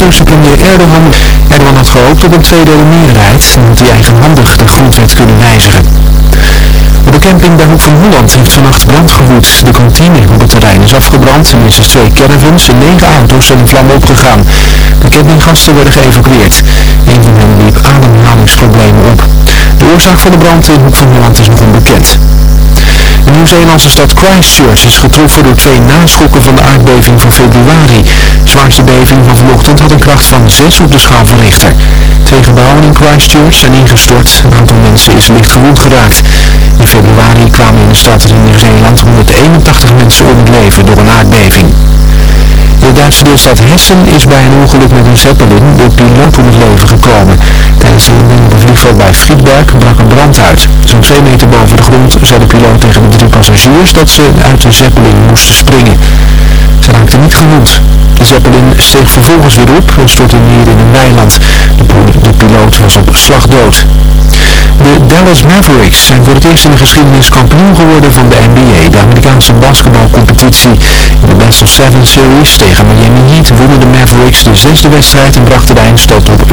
Turkse premier Erdogan. Erdogan had gehoopt op een tweederde meerderheid en had hij eigenhandig de grondwet kunnen wijzigen. Op de camping bij Hoek van Holland heeft vannacht brand gewoed. De kantine op het terrein is afgebrand. Minstens twee caravans en negen auto's zijn in vlam opgegaan. De campinggasten werden geëvacueerd. Een van hen liep ademhalingsproblemen op. De oorzaak van de brand in Hoek van Holland is nog onbekend. De Nieuw-Zeelandse stad Christchurch is getroffen door twee naschokken van de aardbeving van februari. De zwaarste beving van vanochtend had een kracht van 6 op de schaal van Richter. Twee gebouwen in Christchurch zijn ingestort. Een aantal mensen is licht gewond geraakt. In februari kwamen in de stad in Nieuw-Zeeland 181 mensen om het leven door een aardbeving. De Duitse deelstaat Hessen is bij een ongeluk met een Zeppelin de piloot om het leven gekomen. Tijdens de landing op een vliegveld bij Friedberg brak een brand uit. Zo'n twee meter boven de grond zei de piloot tegen de drie passagiers dat ze uit de Zeppelin moesten springen. Ze raakten niet gewond. De Zeppelin steeg vervolgens weer op en stortte neer in een weiland. De, de piloot was op slag dood. De Dallas Mavericks zijn voor het eerst in de geschiedenis kampioen geworden van de NBA, de Amerikaanse basketbalcompetitie. In de Best of Seven Series tegen Miami Heat wonnen de Mavericks de zesde wedstrijd en brachten de eindstand op 4-2.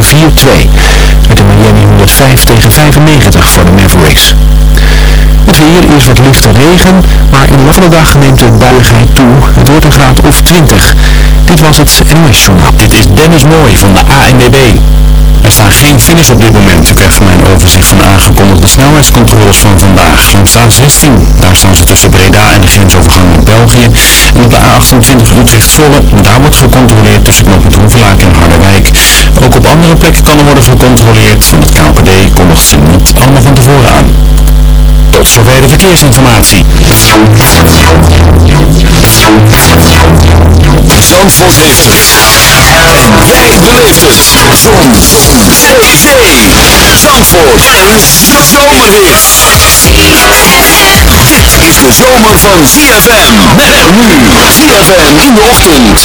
Met de Miami 105 tegen 95 voor de Mavericks. Het weer is wat lichte regen, maar in de loop van de dag neemt de buigheid toe. Het wordt een graad of 20. Dit was het NOS Journaal. Dit is Dennis Mooij van de ANWB. Er staan geen files op dit moment. Ik krijg van mijn overzicht van de aangekondigde snelheidscontroles van vandaag. Langs de A16, daar staan ze tussen Breda en de grensovergang met België. En op de A28 Utrecht-Zwolle, daar wordt gecontroleerd tussen knooppunt Hoevelaak en Harderwijk. Ook op andere plekken kan er worden gecontroleerd. Van het KPD ze niet allemaal van tevoren aan. Tot zover de verkeersinformatie. Zandvoort heeft het. En jij beleeft het. Zon. Zee. Zandvoort. Een zomerhit. Dit is de zomer van ZFM. Met nu. ZFM in de ochtend.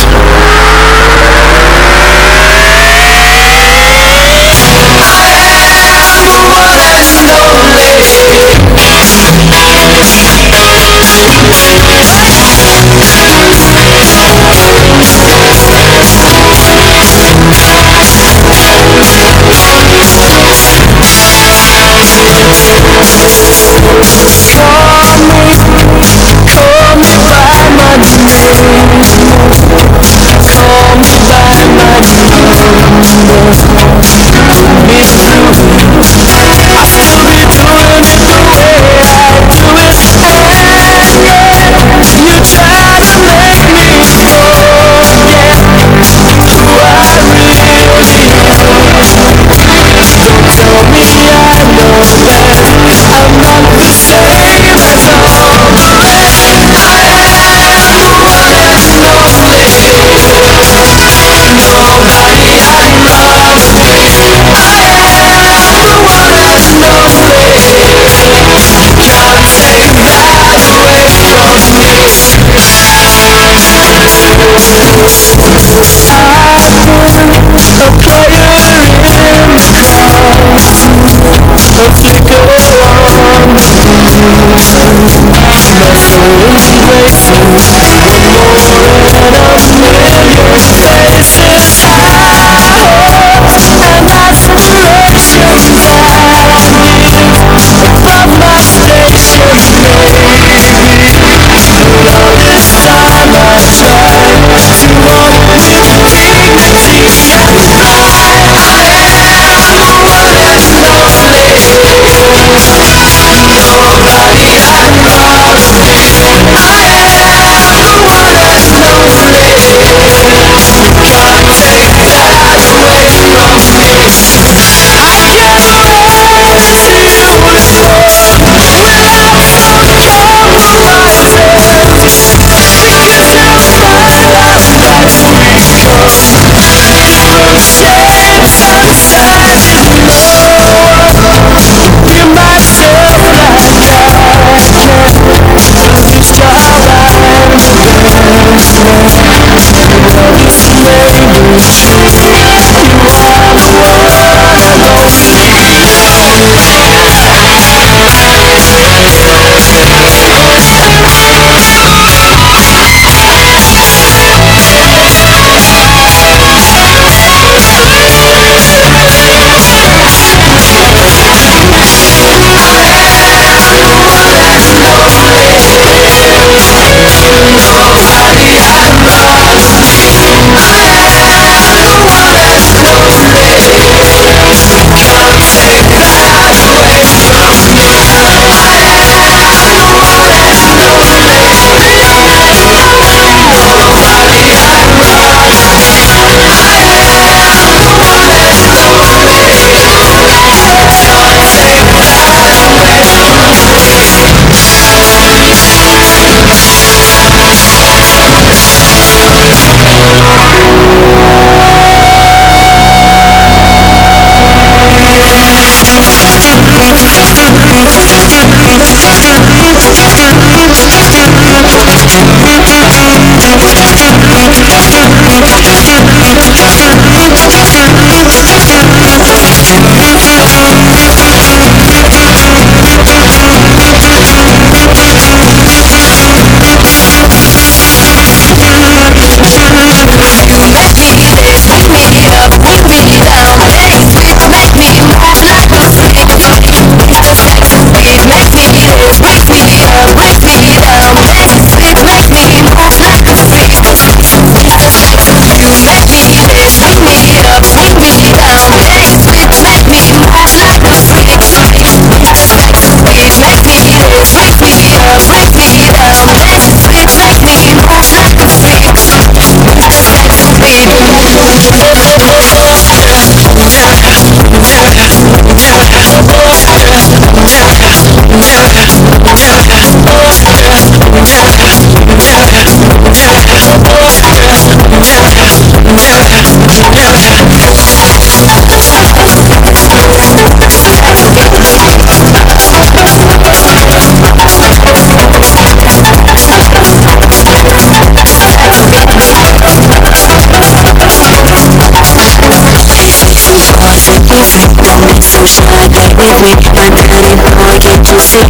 Dirty boy, can't you. see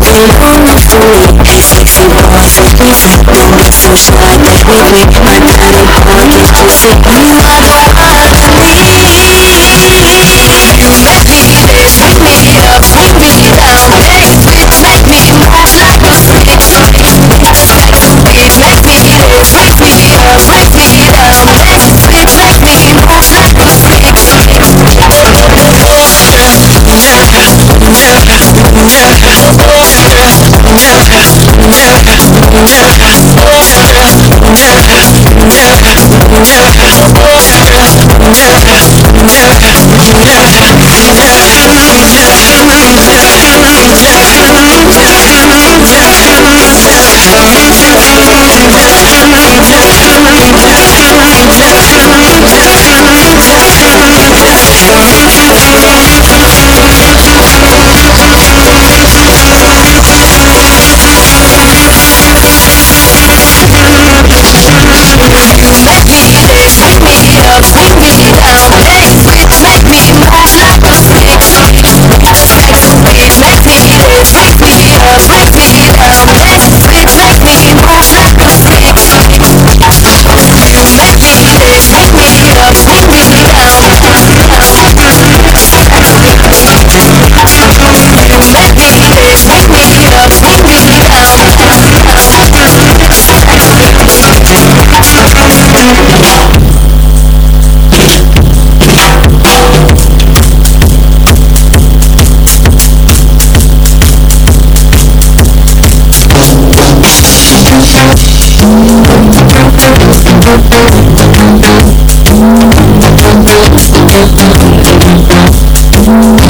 been long for me Sexy boy, please Don't be so shy My dirty boy, can't you see You are the Yeah. you.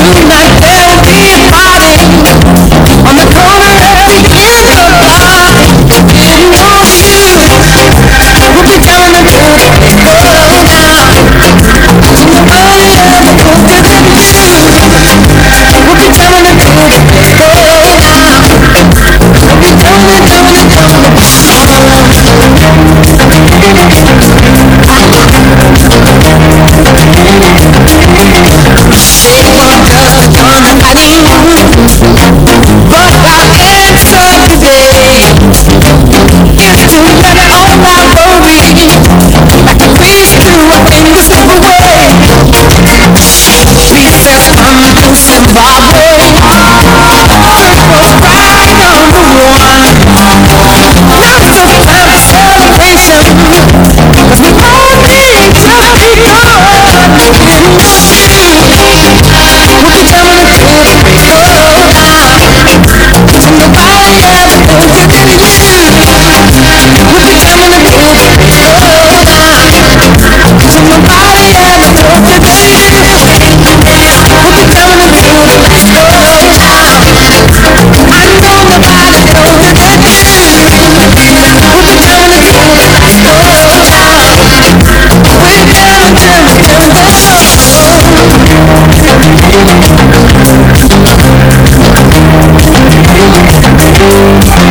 Thank you. Música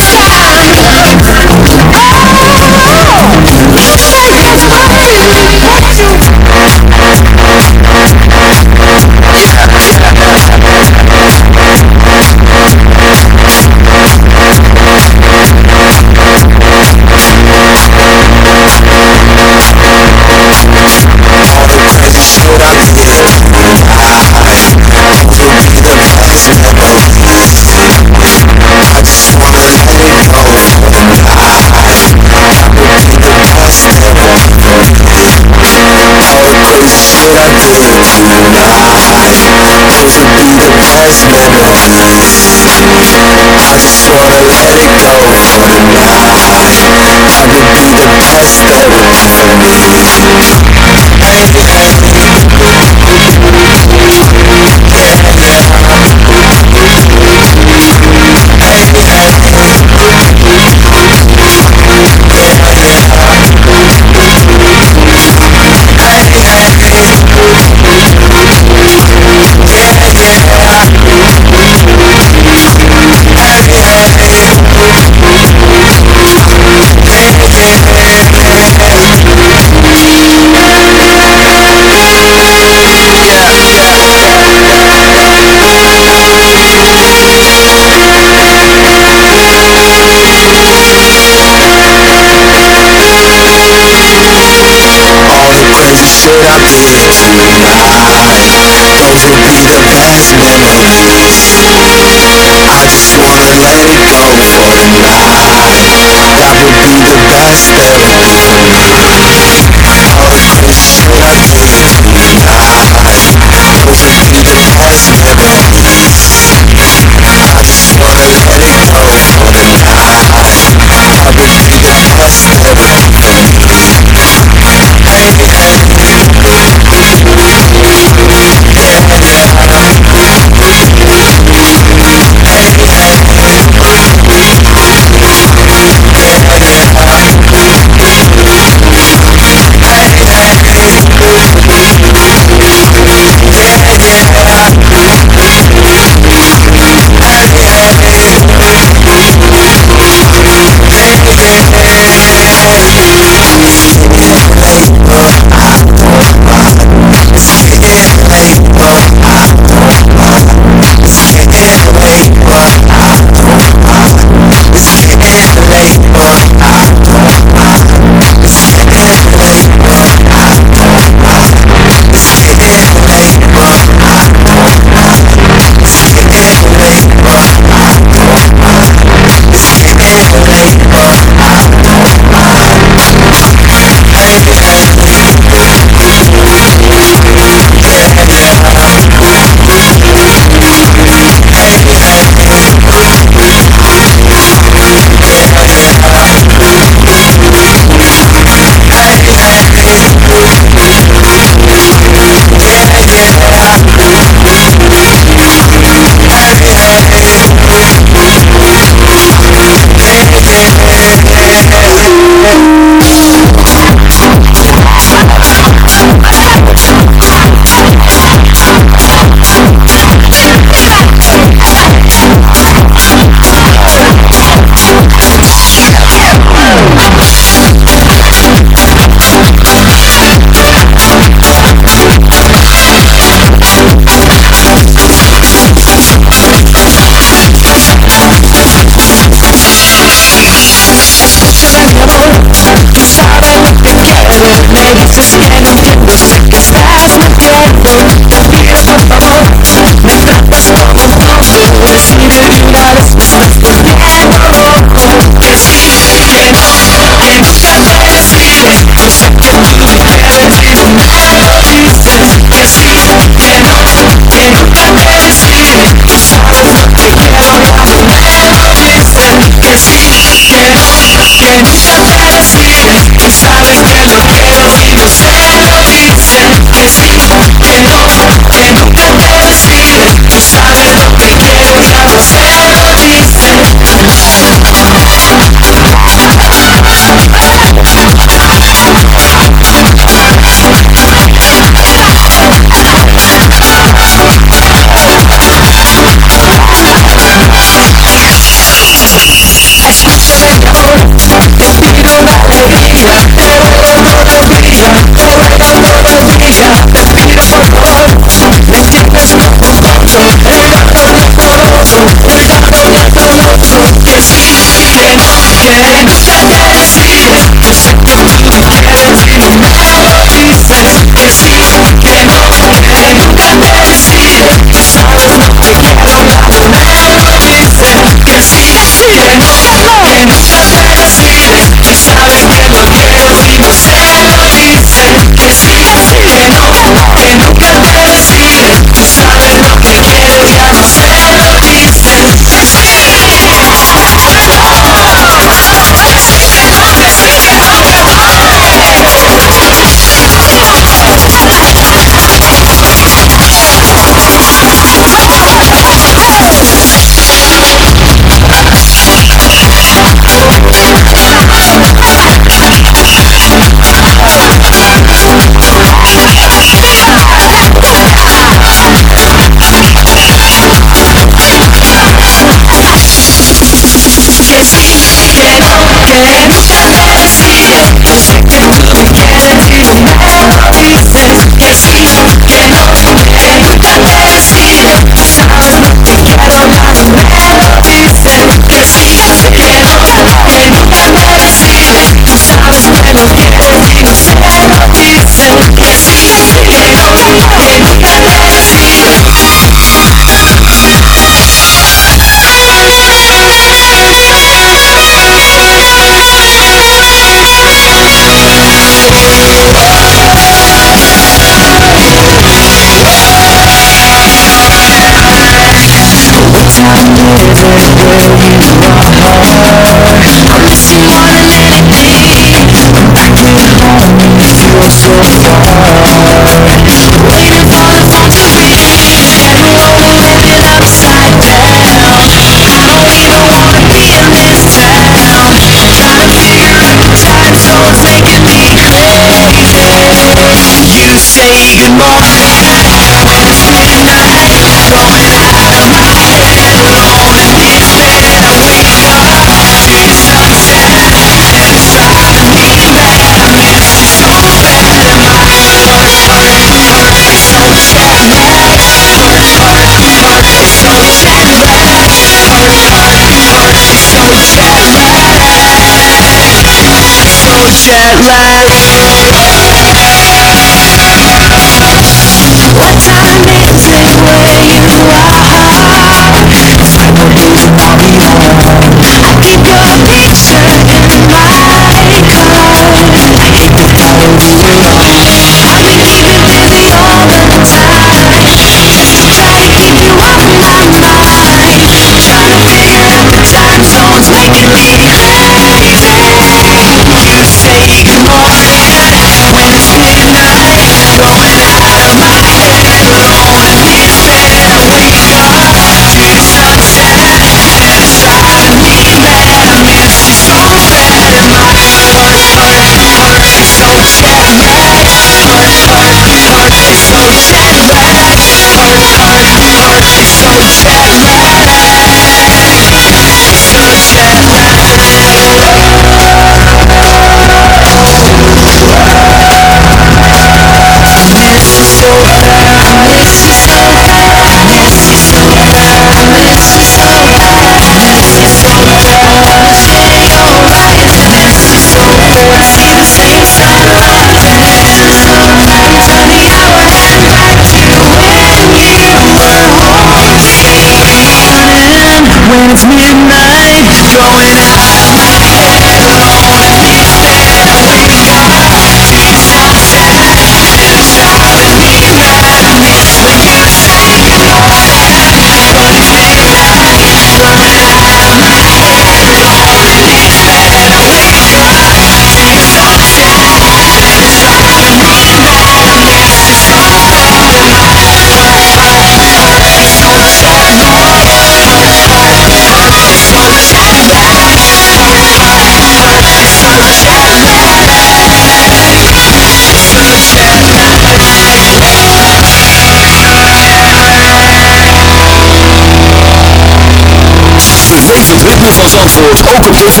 Tv.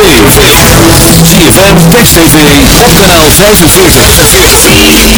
ZFM, Text TV, op kanaal 45.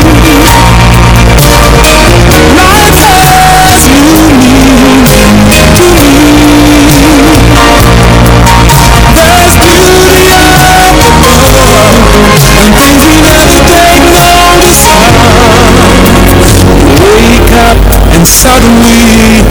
suddenly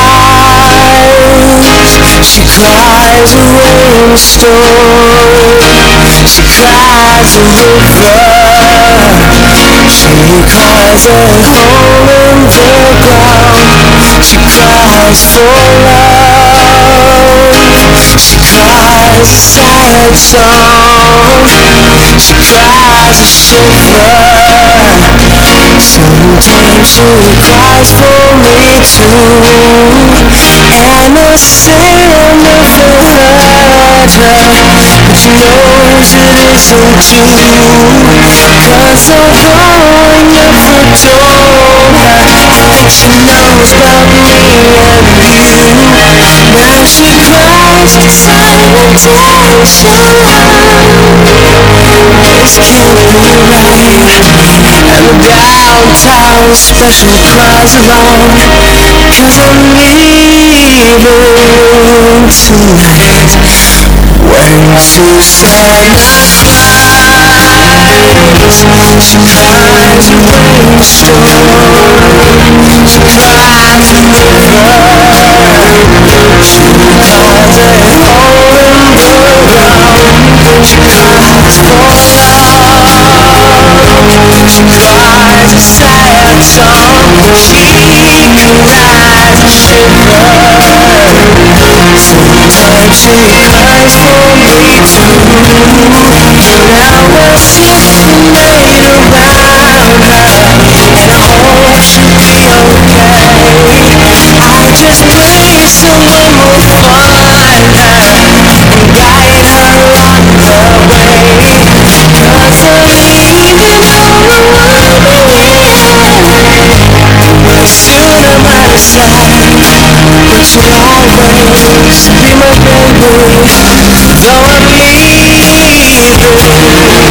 she cries a rainstorm. She cries a river. She cries a hole in the ground. She cries for love. A sad song. She cries a shiver. Sometimes she cries for me too And I say I never hurt her But she knows it isn't true Cause although I never told her She knows about me and you Now she cries for This can't be right And the downtown special cries along Cause I'm leaving tonight When Susannah cries She cries a rainstorm She cries a the ground She made I hope she'll be okay. I just pray someone be my baby Though I'm She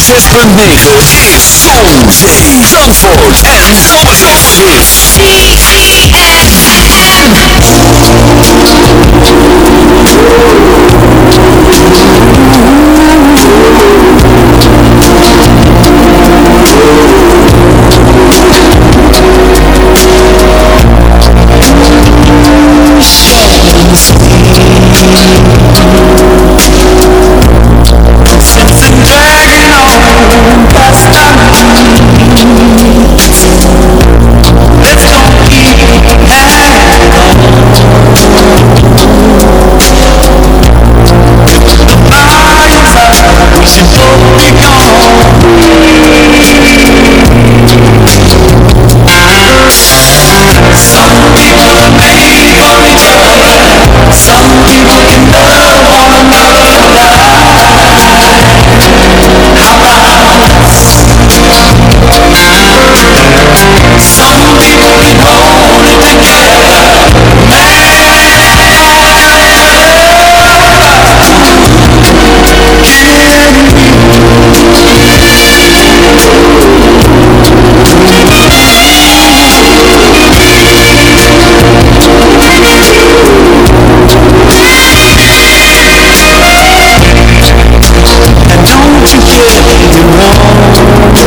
106.9 is Zon, Zee, Zandvoort. En Zomerhits. Since to want.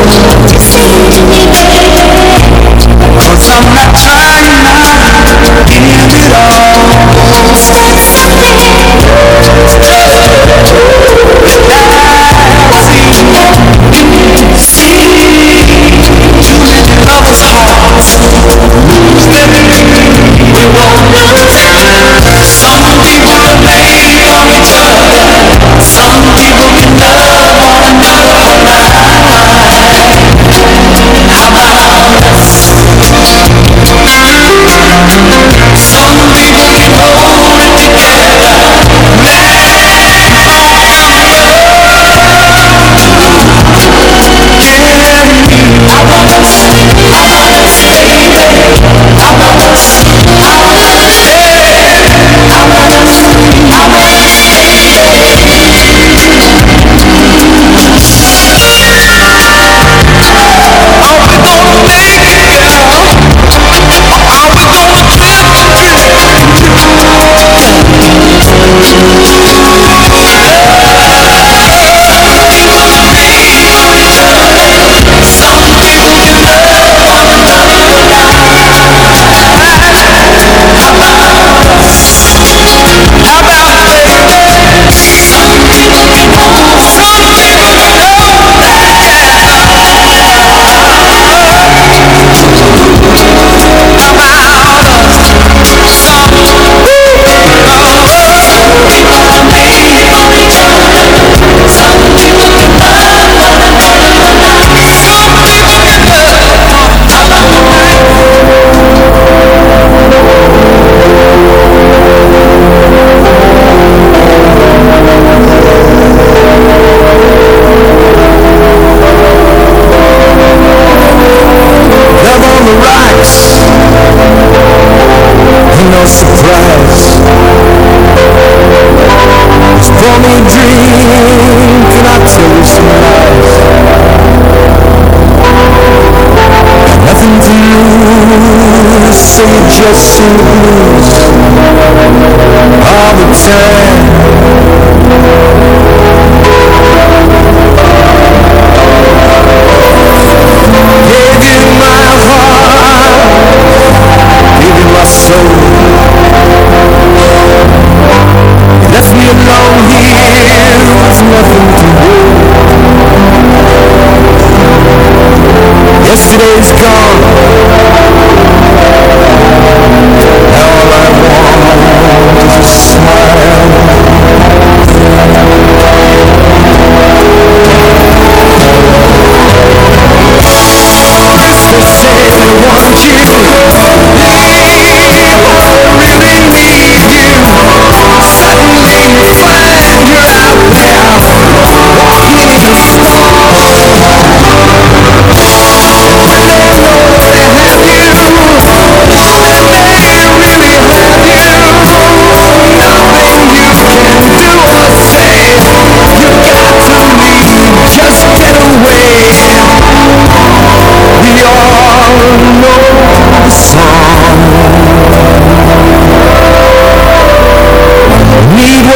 days gone.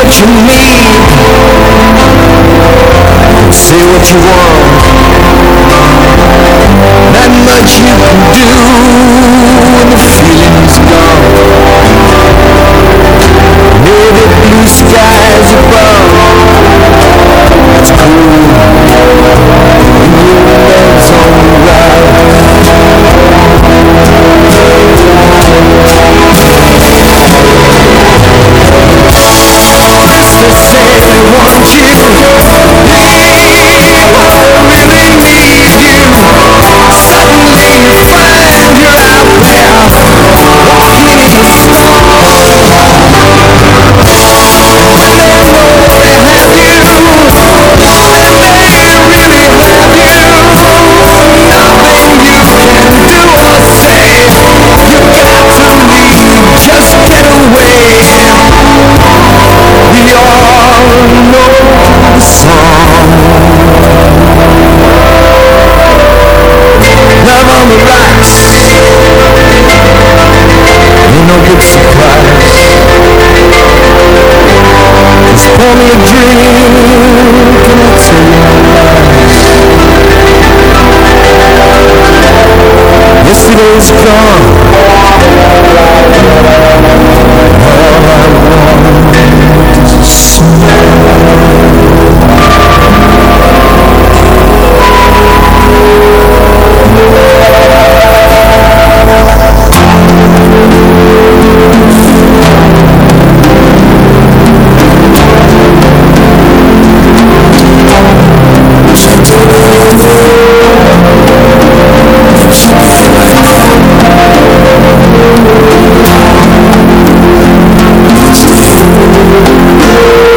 what you need. Say what you want. Not much you can do when the feeling's gone. Maybe blue skies above. It's cool. has gone. you.